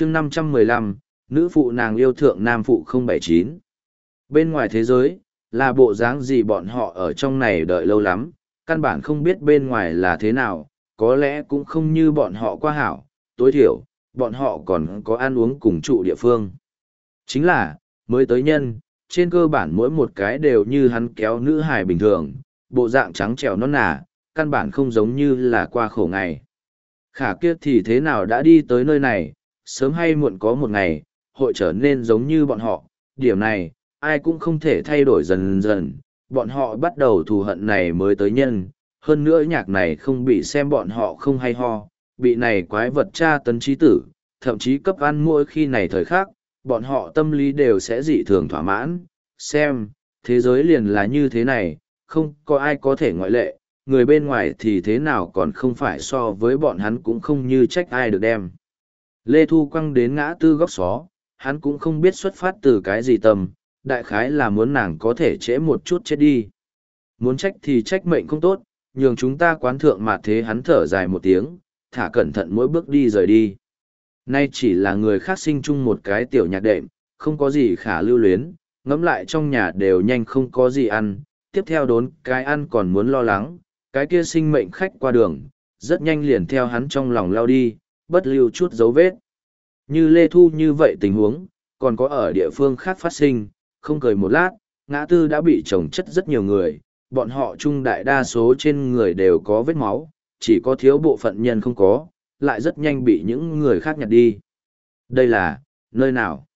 chương năm trăm mười lăm, nữ phụ nàng yêu thượng nam phụ không bảy chín. Bên ngoài thế giới, là bộ dáng gì bọn họ ở trong này đợi lâu lắm, căn bản không biết bên ngoài là thế nào, có lẽ cũng không như bọn họ qua hảo, tối thiểu, bọn họ còn có ăn uống cùng trụ địa phương. Chính là, mới tới nhân, trên cơ bản mỗi một cái đều như hắn kéo nữ hài bình thường, bộ dạng trắng trẻo non nả căn bản không giống như là qua khổ ngày. Khả kia thì thế nào đã đi tới nơi này sớm hay muộn có một ngày, hội trở nên giống như bọn họ. Điểm này, ai cũng không thể thay đổi dần dần. Bọn họ bắt đầu thù hận này mới tới nhân. Hơn nữa nhạc này không bị xem bọn họ không hay ho. Bị này quái vật tra tấn trí tử, thậm chí cấp ăn mỗi khi này thời khác bọn họ tâm lý đều sẽ dị thường thỏa mãn. Xem, thế giới liền là như thế này, không có ai có thể ngoại lệ. Người bên ngoài thì thế nào còn không phải so với bọn hắn cũng không như trách ai được đem. Lê Thu quăng đến ngã tư góc xó, hắn cũng không biết xuất phát từ cái gì tầm, đại khái là muốn nàng có thể trễ một chút chết đi. Muốn trách thì trách mệnh không tốt, nhường chúng ta quán thượng mà thế hắn thở dài một tiếng, thả cẩn thận mỗi bước đi rời đi. Nay chỉ là người khác sinh chung một cái tiểu nhạc đệm, không có gì khả lưu luyến, ngẫm lại trong nhà đều nhanh không có gì ăn, tiếp theo đốn cái ăn còn muốn lo lắng, cái kia sinh mệnh khách qua đường, rất nhanh liền theo hắn trong lòng lao đi, bất lưu chút dấu vết. Như Lê Thu như vậy tình huống, còn có ở địa phương khác phát sinh, không cười một lát, ngã tư đã bị trồng chất rất nhiều người, bọn họ chung đại đa số trên người đều có vết máu, chỉ có thiếu bộ phận nhân không có, lại rất nhanh bị những người khác nhặt đi. Đây là, nơi nào?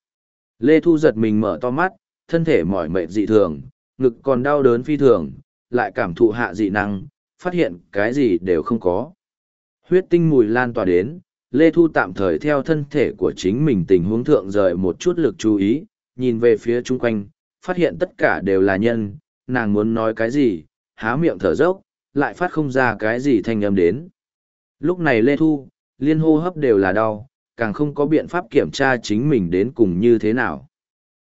Lê Thu giật mình mở to mắt, thân thể mỏi mệt dị thường, ngực còn đau đớn phi thường, lại cảm thụ hạ dị năng, phát hiện cái gì đều không có. Huyết tinh mùi lan tỏa đến, Lê Thu tạm thời theo thân thể của chính mình tình huống thượng rời một chút lực chú ý, nhìn về phía chung quanh, phát hiện tất cả đều là nhân, nàng muốn nói cái gì, há miệng thở dốc, lại phát không ra cái gì thanh âm đến. Lúc này Lê Thu, liên hô hấp đều là đau, càng không có biện pháp kiểm tra chính mình đến cùng như thế nào.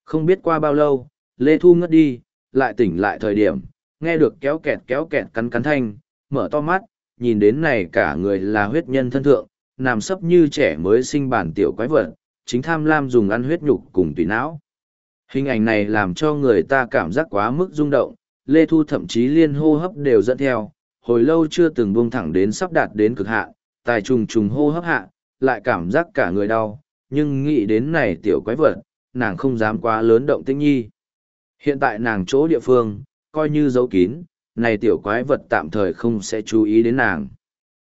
Không biết qua bao lâu, Lê Thu ngất đi, lại tỉnh lại thời điểm, nghe được kéo kẹt kéo kẹt cắn cắn thanh, mở to mắt, nhìn đến này cả người là huyết nhân thân thượng, nằm sấp như trẻ mới sinh bản tiểu quái vật, chính tham lam dùng ăn huyết nhục cùng tùy não. Hình ảnh này làm cho người ta cảm giác quá mức rung động, Lê Thu thậm chí liên hô hấp đều dẫn theo, hồi lâu chưa từng buông thẳng đến sắp đạt đến cực hạn, tài trùng trùng hô hấp hạ, lại cảm giác cả người đau, nhưng nghĩ đến này tiểu quái vật, nàng không dám quá lớn động tinh nhi. Hiện tại nàng chỗ địa phương, coi như giấu kín, này tiểu quái vật tạm thời không sẽ chú ý đến nàng.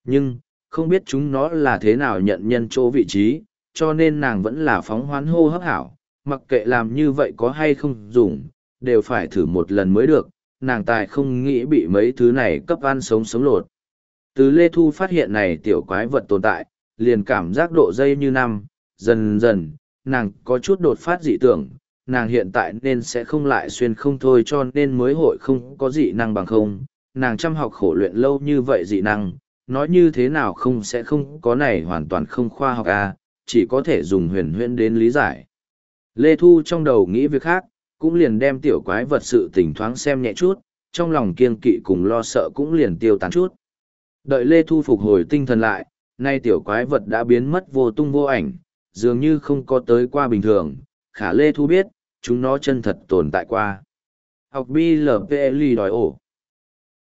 Nhưng, không biết chúng nó là thế nào nhận nhân chỗ vị trí, cho nên nàng vẫn là phóng hoán hô hấp hảo, mặc kệ làm như vậy có hay không dùng, đều phải thử một lần mới được, nàng tài không nghĩ bị mấy thứ này cấp ăn sống sống lột. Từ Lê Thu phát hiện này tiểu quái vật tồn tại, liền cảm giác độ dây như năm, dần dần, nàng có chút đột phát dị tưởng, nàng hiện tại nên sẽ không lại xuyên không thôi cho nên mới hội không có dị năng bằng không. Nàng chăm học khổ luyện lâu như vậy dị năng, nói như thế nào không sẽ không có này hoàn toàn không khoa học à, chỉ có thể dùng huyền huyễn đến lý giải. Lê Thu trong đầu nghĩ việc khác, cũng liền đem tiểu quái vật sự tỉnh thoáng xem nhẹ chút, trong lòng kiên kỵ cùng lo sợ cũng liền tiêu tán chút. Đợi Lê Thu phục hồi tinh thần lại, nay tiểu quái vật đã biến mất vô tung vô ảnh, dường như không có tới qua bình thường, khả Lê Thu biết, chúng nó chân thật tồn tại qua. Học BLPLI đòi ổ.